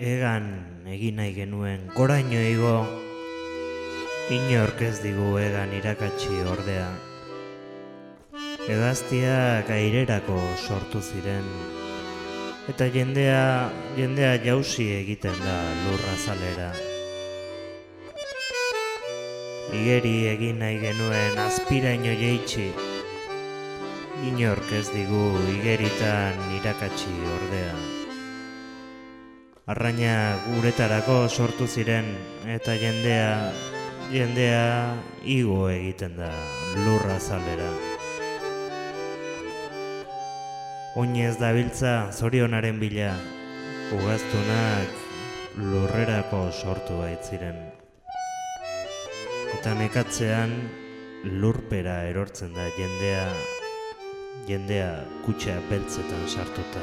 Egan egin nahi genuen goraino igo. Inork ez digu egan irakatsi ordea. Egaztiak airerako sortu ziren. Eta jendea, jendea jausi egiten da lurra zalera Igeri egin nahi genuen azpiraino jeitsi Inork ez digu igeritan irakatsi ordea Arraina guretarako sortu ziren eta jendea jendea igo egiten da lurra zalera. Oinez dabiltza zorionaren bila, ugaztunak lurrerako sortu baitziren. Eta nekatzean lurpera erortzen da jendea, jendea kutxa beltzetan sartuta.